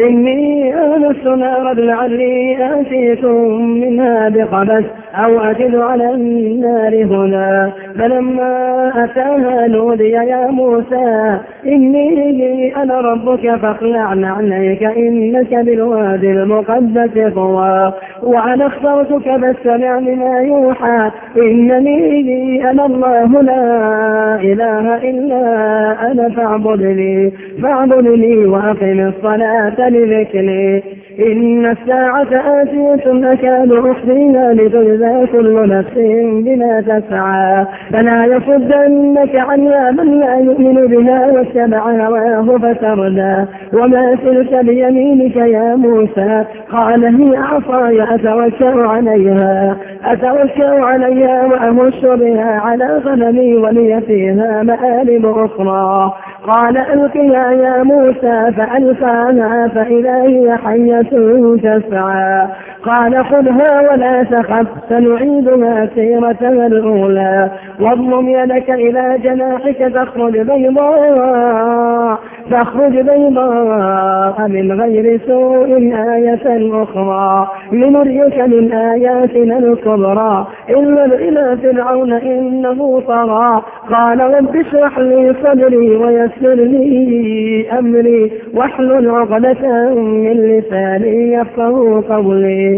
إني آنست نارا لعلي آتيكم منها بقبس أو أجد على النار هدى فلما أتاها نودي يا موسى إني أنا ربك فاخلع عليك إنك بالوادي المقدس طوى. وأنا اخترتك فاستمع لما يوحى إنني أنا الله لا إله إلا أنا فاعبدني فاعبدني وأقم الصلاة لذكري إن الساعة آتية أكاد أخفيها لتجزى كل نفس بما تسعى. فلا يصدنك عنها من لا يؤمن بها واتبع هواه فتردى. وما تلك بيمينك يا موسى؟ قال هي عصاي أتوكل عليها. أتوكل عليها وأمش بها على غنمي ولي فيها مآلب أخرى. قال ألقها يا موسى فألقاها فإذا هي حية تسعى. قال خذها ولا تخف سنعيدها سيرتها الأولى. واضم يدك إلى جناحك تخرج بيضاء تخرج بيضاء من غير سوء آية أخرى. لنريك من آياتنا الكبرى. إلا إلى فرعون إنه طغى. قال رب اشرح لي صدري ويسر لي أمري. واحلل عقدة من لساني يفقه قولي.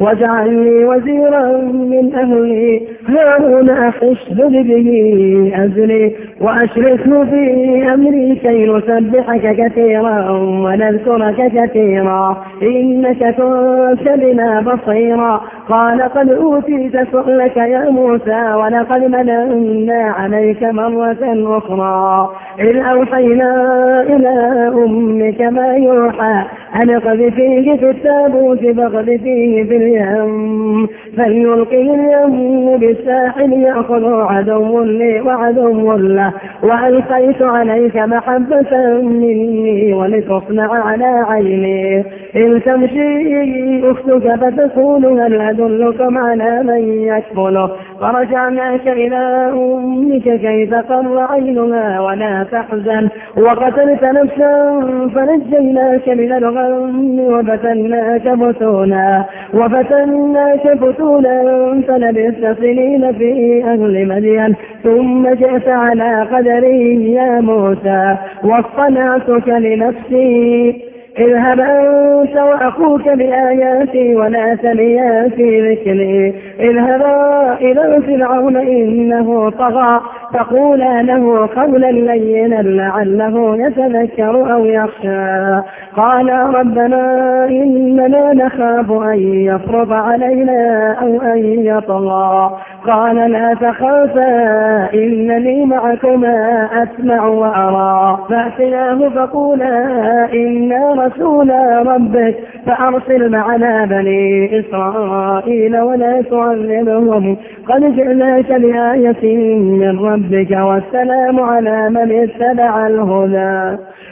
واجعل لي وزيرا من أهلي. هارون أحشد به أزري وأشركه في أمري كي نسبحك كثيرا ونذكرك كثيرا. إنك كنت بنا بصيرا. قال قد أوتيت سؤلك يا موسى ولقد مننا عليك مرة أخرى. إذ أوحينا إلى أمك ما يوحى. أن اقذفيه في التابوت فاقذفيه في اليم فليلقه اليم بالساحل يأخذ عدو لي وعدو له وألقيت عليك محبة مني ولتصنع على عيني. إن تمشي أختك فتقول هل أدلكم على من يكفله؟ فرجعناك إلى أمك كي تقر عينها ولا تحزن. وقتلت نفسا فنجيناك من الغم وفتناك وفتناك فتونا فلبثت سنين في أهل مدين. ثم جئت على قدري يا موسى واصطنعتك لنفسي. اذهب أنت وأخوك بآياتي ولا تنيا في ذكري. اذهبا إلى فرعون إنه طغى. فقولا له قولا لينا لعله يتذكر أو يخشى. قال ربنا إننا نخاف أن يفرض علينا أو أن يطغى. قال لا تخافا إنني معكما أسمع وأرى. فأتناه فقولا إنا رسول ربك فأرسل معنا بني إسرائيل ولا تعذبهم. قد جئناك بآية من ربك والسلام على من اتبع الهدى.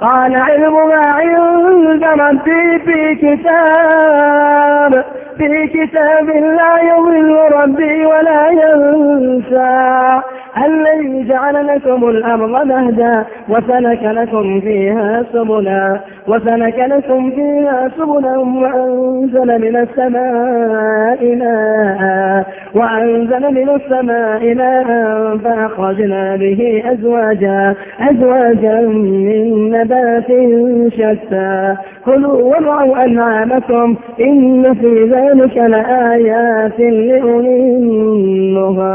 قال علمها عند ربي في كتاب في كتاب لا يضل ربي ولا ينسى. الذي جعل لكم الأرض مهدا وسلك لكم فيها سبلا وسلك لكم فيها سبلا وأنزل من السماء ماء وأنزل من السماء ماء فأخرجنا به أزواجا أزواجا من نبات شتى. كلوا وارعوا أنعامكم إن في ذلك لآيات لأولي النهى.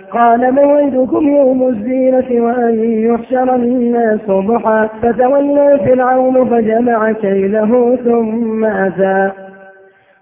قال موعدكم يوم الزينة وأن يحشر الناس ضحى. فتولى فرعون فجمع كيله ثم أتى.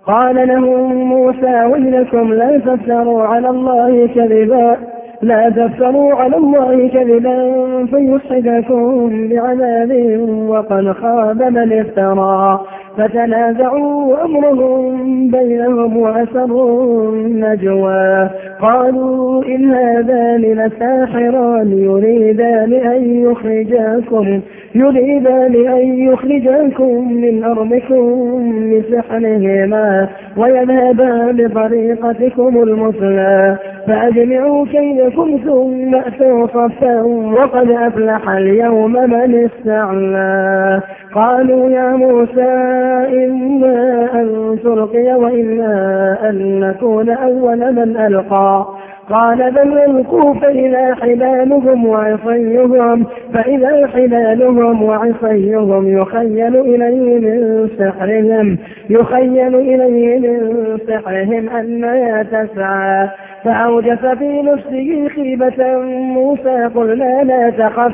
قال لهم موسى ويلكم لا تفتروا على الله كذبا. لا تفتروا على الله كذبا فيصحبكم بعذاب وقد خاب من افترى. فتنازعوا أمرهم بينهم وأسروا النجوى. قالوا إن هذان لساحران يريدان أن يخرجاكم يريدان أن يخرجاكم من أرضكم بسحرهما ويذهبا بطريقتكم المثلى. فأجمعوا كيدكم ثم أتوا صفا وقد أفلح اليوم من استعلى. قالوا يا موسى إما أن تلقي وإما أن نكون أول من ألقى. قال بل ألقوا فإذا حبالهم وعصيهم فإذا حبالهم وعصيهم يخيل إليه من سحرهم يخيل إليه من سحرهم أنها تسعى. فأوجس في نفسه خيبة موسى قلنا لا تخف.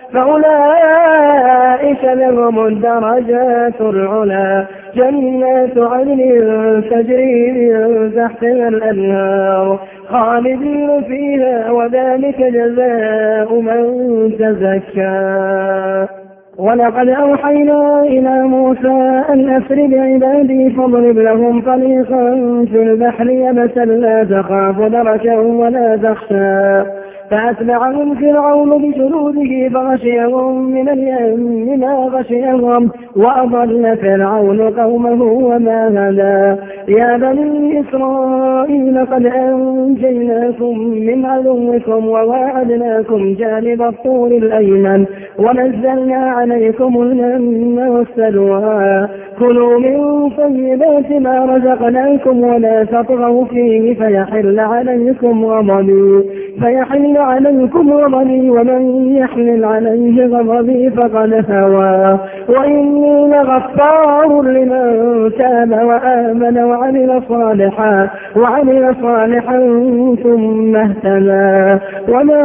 فأولئك لهم الدرجات العلا جنات عدن تجري من تحتها الأنهار خالدين فيها وذلك جزاء من تزكى. ولقد أوحينا إلى موسى أن أسر بعبادي فاضرب لهم طريقا في البحر يبسا لا تخاف دركا ولا تخشى. فأتبعهم فرعون بجنوده فغشيهم من اليم ما غشيهم وأضل فرعون قومه وما هدى. يا بني إسرائيل قد أنجيناكم من عدوكم وواعدناكم جانب الطور الأيمن ونزلنا عليكم المن والسلوى. كلوا من طيبات ما رزقناكم ولا تطغوا فيه فيحل عليكم غضبي. فيحل عليكم غضبي ومن يحلل عليه غضبي فقد هوى وإني لغفار لمن تاب وآمن وعمل صالحا وعمل صالحا ثم اهتدى. وما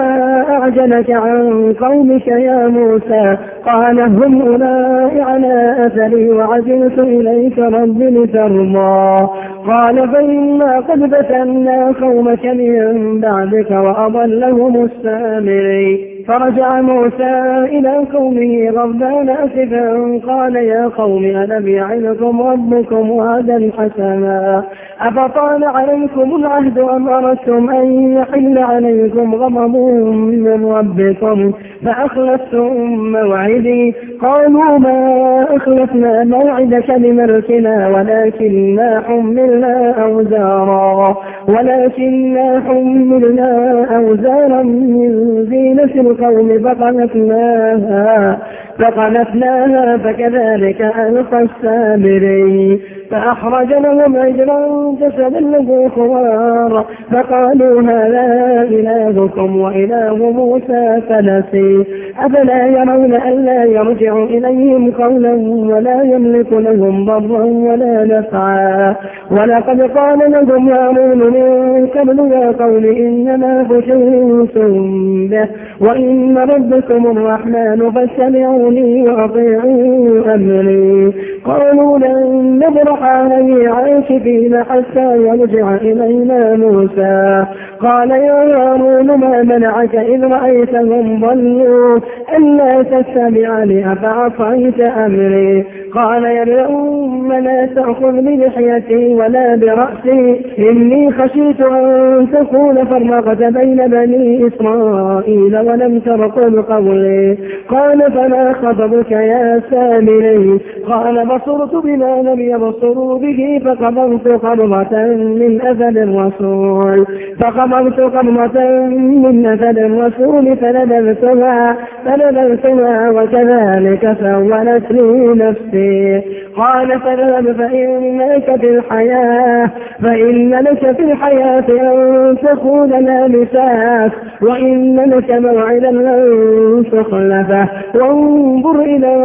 أعجلك عن قومك يا موسى؟ قال هم أولئك على أثري وعجلت إليك رب لترضى. قال فإنا قد فتنا قومك من بعدك وأضلهم السامري. فرجع موسى إلى قومه غضبان أسفا قال يا قوم ألم يعظكم ربكم وعدا حسنا أفطال عليكم العهد أم أردتم أن يحل عليكم غضب من ربكم؟ فأخلفتم موعدي. قالوا ما أخلفنا موعدك بملكنا ولكننا حملنا أوزارا ولكننا حملنا أوزارا من زينة القوم فقذفناها فقذفناها فكذلك ألقى السامري. فأخرج لهم أجرا جسدا له خوار فقالوا هذا إلهكم وإله موسى فنسي. أفلا يرون ألا يرجع إليهم قولا ولا يملك لهم ضرا ولا نفعا. ولقد قال لهم هارون من قبل يا قوم إنما فتنتم به وإن ربكم الرحمن فاتبعوني وأطيعوا أمري. قالوا لن نبرح عليه عاكفين حتى يرجع إلينا موسى. قال يا هارون ما منعك إذ رأيتهم ضلوا؟ ألا تتبعني أفعصيت أمري. قال يا ابن لا تأخذ بلحيتي ولا برأسي. إني خشيت أن تكون فرقت بين بني إسرائيل ولم ترقل قولي قال فما خطبك يا سامري؟ قال بصرت بما لم يبصروا به فقبضت قبضة من أثر الرسول. فقبضت قبضة من أثر الرسول فنبذتها فنبذتها وكذلك سولت لي نفسي. قال فاذهب فإن لك في الحياة فإن لك في الحياة أن تكون لابساك وإن لك موعدا لن تخلفه. وانظر إلى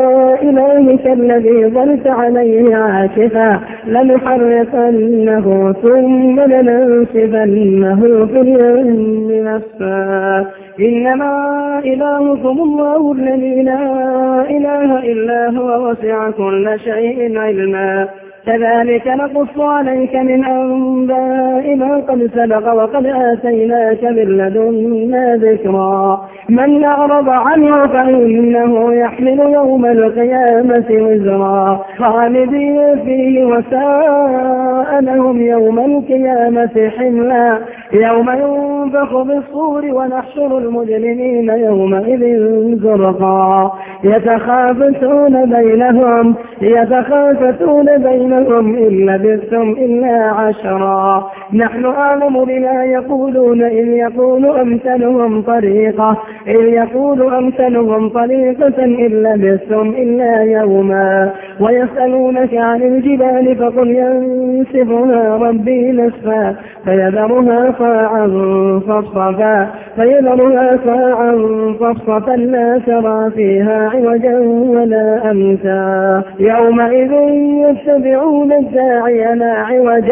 إلهك الذي ظلت عليه عاكفا لنحرقنه ثم لننسفنه في اليم نسفا إنما إلهكم الله الذي لا إله إلا هو وسع كل شيء علما كذلك نقص عليك من أنباء ما قد سبق وقد آتيناك من لدنا ذكرا. من أعرض عنه فإنه يحمل يوم القيامة وزرا. خالدين فيه وساء لهم يوم القيامة حملا. يوم ينفخ بالصور ونحشر المجرمين يومئذ زرقا. يتخافتون بينهم يتخافتون بينهم إن لبثتم إلا عشرا. نحن أعلم بما يقولون إذ يقول أمثلهم طريقة. إذ يقول أمثلهم طريقة إن لبثتم إلا يوما. ويسألونك عن الجبال فقل ينسفها ربي نسفا. فيذرها صاعا صفصفا. فيذرها صاعا صفصفا لا ترى فيها عوجا ولا أمتا. يومئذ يتبعون الداعي لا عوج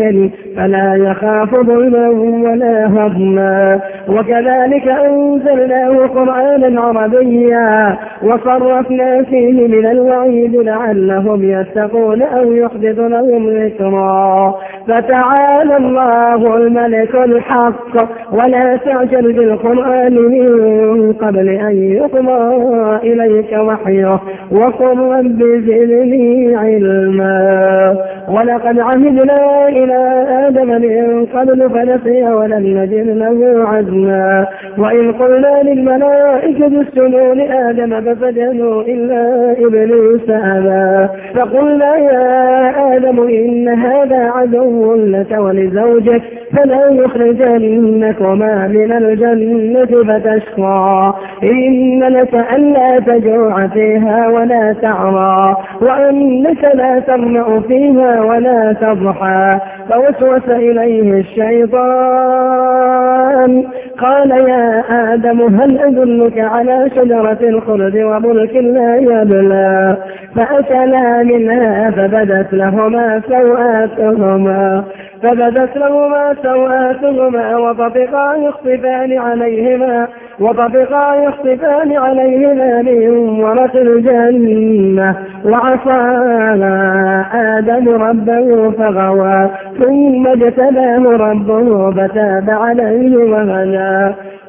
عملا فلا يخاف ظلما ولا هضما. وكذلك أنزلناه قرآنا عربيا وصرفنا فيه من الوعيد لعلهم يتقون أو يحدث لهم ذكرا. فتعالى الله الملك الحق. ولا تعجل بالقرآن من قبل أن يقضى إليك وحيه. وقل رب زدني علما. ولقد عهدنا إلى آدم من قبل فنسي ولم نجد له عزما. وإن قلنا للملائكة اسجدوا لآدم فسجدوا إلا إبليس أبى. فقلنا يا آدم إن هذا عدو لك ولزوجك. فلا يخرجنكما من الجنة فتشقى. إن لك ألا تجوع فيها ولا تعرى وأنك لا ترمع فيها ولا تضحى. فوسوس إليه الشيطان قال يا آدم هل أدلك على شجرة الخلد وملك لا يبلى؟ فأكلا منها فبدت لهما سوآتهما فبدت لهما سوآتهما وطفقا يخصفان عليهما وطفقا يخصفان عليهما من ورق الجنة. وعصى آدم ربه فغوى ثم اجتباه ربه فتاب عليه وهدى.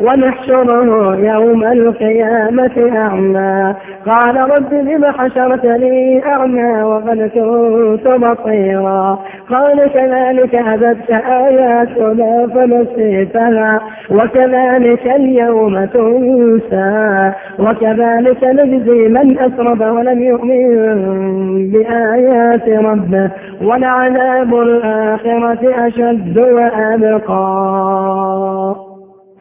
ونحشره يوم القيامة أعمى. قال رب لم حشرتني أعمى وقد كنت بصيرا. قال كذلك أتتك آياتنا فنسيتها. وكذلك اليوم تنسى. وكذلك نجزي من أسرف ولم يؤمن بآيات ربه. ولعذاب الآخرة أشد وأبقى.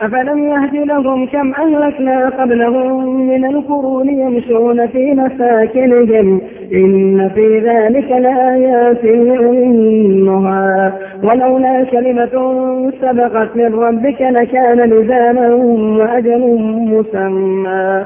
أفلم يهد لهم كم أهلكنا قبلهم من القرون يمشون في مساكنهم إن في ذلك لآيات لأمها. ولولا كلمة سبقت من ربك لكان لزاما وأجل مسمى.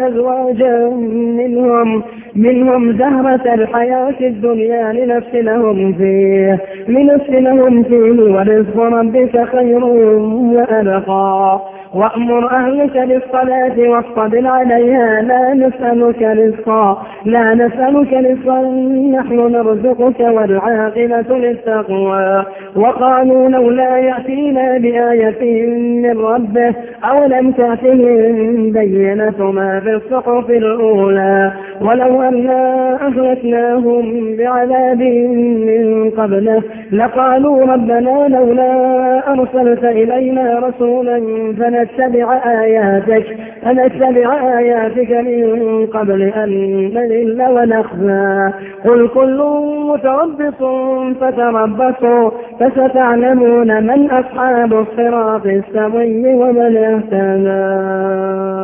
أزواجا منهم منهم زهرة الحياة الدنيا لنفسنهم فيه لنفسنهم فيه ورزق ربك خير وأبقى. وأمر أهلك بالصلاة واصطبر عليها لا نسألك رزقا لا نسألك رزقا نحن نرزقك والعاقبة للتقوى. وقالوا لولا يأتينا بآية من ربه أولم تأتهم بينة ما في الصحف الأولى؟ ولو أنا أهلكناهم بعذاب من قبله لقالوا ربنا لولا أرسلت إلينا رسولا فنتبع آياتك فنتبع آياتك من قبل أن نذل ونخزى. قل كل متربص فتربصوا فستعلمون من أصحاب الصراط السوي ومن حسنا